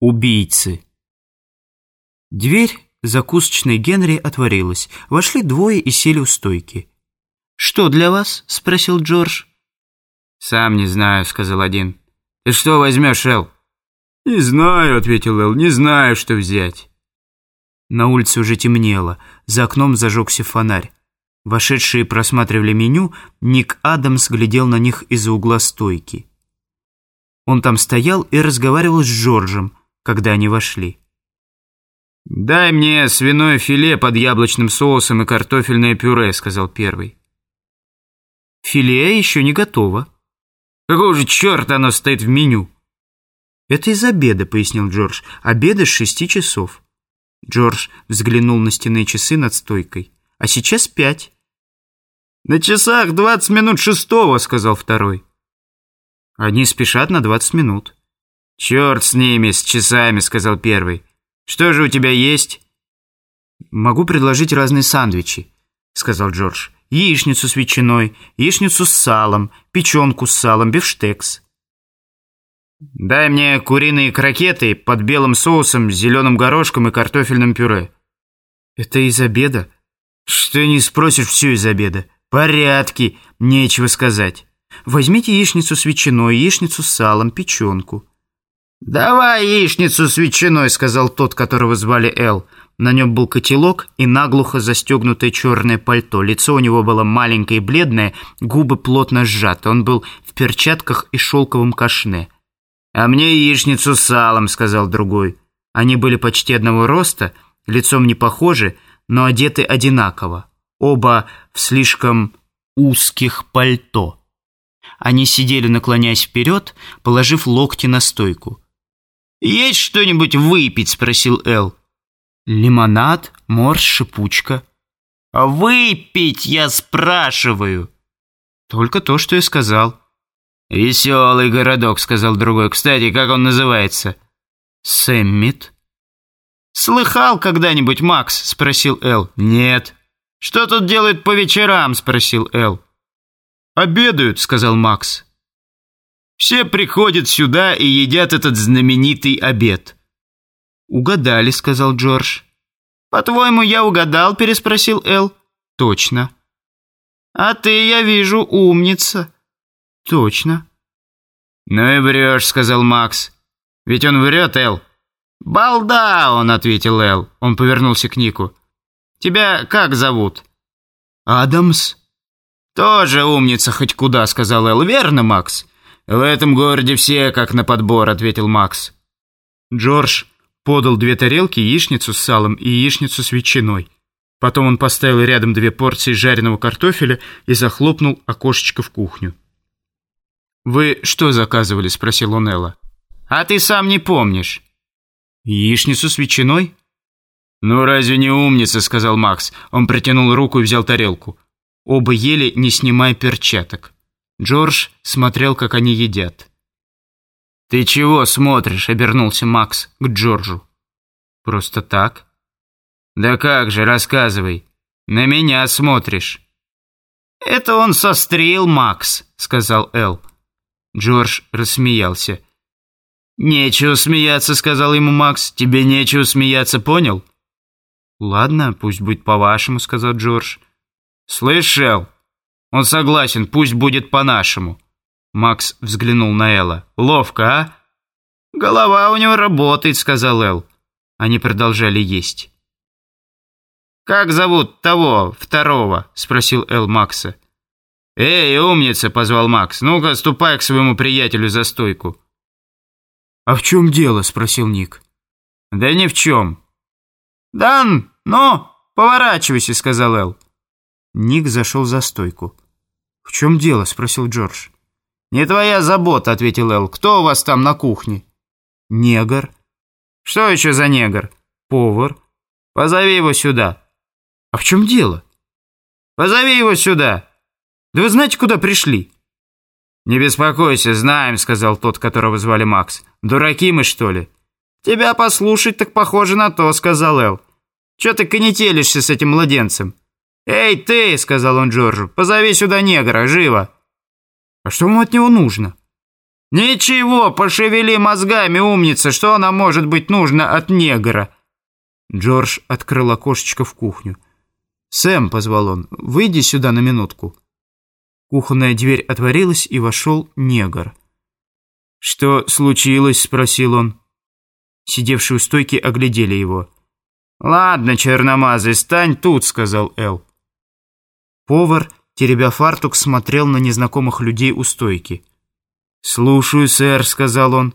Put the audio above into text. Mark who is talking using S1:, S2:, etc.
S1: Убийцы. Дверь закусочной Генри отворилась. Вошли двое и сели у стойки. «Что для вас?» — спросил Джордж.
S2: «Сам не знаю», — сказал один. «Ты что возьмешь, Эл?»
S3: «Не знаю», — ответил Эл, — «не знаю, что взять».
S1: На улице уже темнело. За окном зажегся фонарь. Вошедшие просматривали меню, Ник Адамс глядел на них из-за угла стойки. Он там стоял и разговаривал с Джорджем, когда они вошли.
S2: «Дай мне свиное филе под яблочным соусом и картофельное пюре», — сказал первый.
S1: «Филе еще не готово».
S2: «Какого же черта оно стоит в меню?»
S1: «Это из обеда», — пояснил Джордж. «Обеда с шести часов». Джордж взглянул на стенные часы над стойкой. «А сейчас пять».
S2: «На часах двадцать минут шестого», — сказал второй.
S1: «Они спешат на двадцать минут».
S2: «Черт с ними, с часами», — сказал первый. «Что же у тебя есть?»
S1: «Могу предложить разные сандвичи», — сказал Джордж. «Яичницу с ветчиной, яичницу с салом, печенку с салом, бифштекс».
S2: «Дай мне куриные крокеты под белым соусом, зеленым горошком и картофельным пюре».
S1: «Это из обеда?»
S2: «Что не спросишь, все из обеда. Порядки, нечего сказать».
S1: «Возьмите яичницу с ветчиной, яичницу с салом, печенку».
S2: «Давай яичницу с ветчиной», — сказал тот, которого звали Эл.
S1: На нем был котелок и наглухо застегнутое черное пальто. Лицо у него было маленькое и бледное, губы плотно сжаты. Он был в перчатках и шелковом кашне.
S2: «А мне яичницу с салом», — сказал другой.
S1: Они были почти одного роста, лицом не похожи, но одеты одинаково. Оба в слишком узких пальто. Они сидели, наклоняясь вперед, положив локти на стойку.
S2: «Есть что-нибудь выпить?» — спросил Эл.
S1: «Лимонад, морс, шипучка».
S2: «Выпить, я спрашиваю!»
S1: «Только то, что я сказал».
S2: «Веселый городок», — сказал другой. «Кстати, как он называется?»
S1: «Сэммит».
S2: «Слыхал когда-нибудь, Макс?» — спросил Эл.
S1: «Нет».
S2: «Что тут делают по вечерам?» — спросил Эл.
S1: «Обедают», — сказал Макс.
S2: «Все приходят сюда и едят этот знаменитый обед».
S1: «Угадали», — сказал Джордж.
S2: «По-твоему, я угадал?» — переспросил Эл.
S1: «Точно».
S2: «А ты, я вижу, умница».
S1: «Точно».
S2: «Ну и врешь», — сказал Макс. «Ведь он врет, Эл». «Балда он», — ответил Эл. Он повернулся к Нику. «Тебя как зовут?»
S1: «Адамс».
S2: «Тоже умница хоть куда», — сказал Эл. «Верно, Макс?» «В этом городе все как на подбор», — ответил Макс.
S1: Джордж подал две тарелки, яичницу с салом и яичницу с ветчиной. Потом он поставил рядом две порции жареного картофеля и захлопнул окошечко в кухню. «Вы что заказывали?» — спросил он.
S2: «А ты сам не помнишь».
S1: «Яичницу с ветчиной?»
S2: «Ну разве не умница?» — сказал Макс. Он протянул руку и взял тарелку.
S1: Оба ели, не снимая перчаток. Джордж смотрел, как они едят.
S2: «Ты чего смотришь?» — обернулся Макс к Джорджу.
S1: «Просто так».
S2: «Да как же, рассказывай. На меня смотришь».
S1: «Это он сострил, Макс», — сказал Эл. Джордж рассмеялся.
S2: «Нечего смеяться», — сказал ему Макс. «Тебе нечего смеяться, понял?»
S1: «Ладно, пусть будет по-вашему», — сказал Джордж.
S2: «Слышал? Он согласен, пусть будет по-нашему».
S1: Макс взглянул на Элла.
S2: «Ловко, а?»
S1: «Голова у него работает», — сказал Эл. Они продолжали есть.
S2: «Как зовут того, второго?» — спросил Эл Макса. «Эй, умница!» — позвал Макс. «Ну-ка, ступай к своему приятелю за стойку».
S1: «А в чем дело?» — спросил Ник.
S2: «Да ни в чем».
S1: «Дан, ну, поворачивайся», — сказал Эл. Ник зашел за стойку. «В чем дело?» — спросил Джордж.
S2: «Не твоя забота», — ответил Эл. «Кто у вас там на кухне?»
S1: «Негр».
S2: «Что еще за негр?»
S1: «Повар».
S2: «Позови его сюда».
S1: «А в чем дело?»
S2: «Позови его сюда».
S1: Да вы знаете, куда пришли?»
S2: «Не беспокойся, знаем», — сказал тот, которого звали Макс. «Дураки мы, что ли?»
S1: «Тебя послушать так похоже на то», — сказал Эл. «Чё ты конетелишься с этим младенцем?»
S2: «Эй, ты!» — сказал он Джорджу. «Позови сюда негра, живо!»
S1: «А что вам от него нужно?»
S2: «Ничего, пошевели мозгами, умница, что нам может быть нужно от негра?»
S1: Джордж открыл окошечко в кухню. «Сэм», — позвал он, — «выйди сюда на минутку». Кухонная дверь отворилась, и вошел негр. «Что случилось?» — спросил он. Сидевшие у стойки оглядели его.
S2: «Ладно, черномазый, стань тут», — сказал Эл.
S1: Повар, теребя фартук, смотрел на незнакомых людей у стойки. «Слушаю, сэр», — сказал он.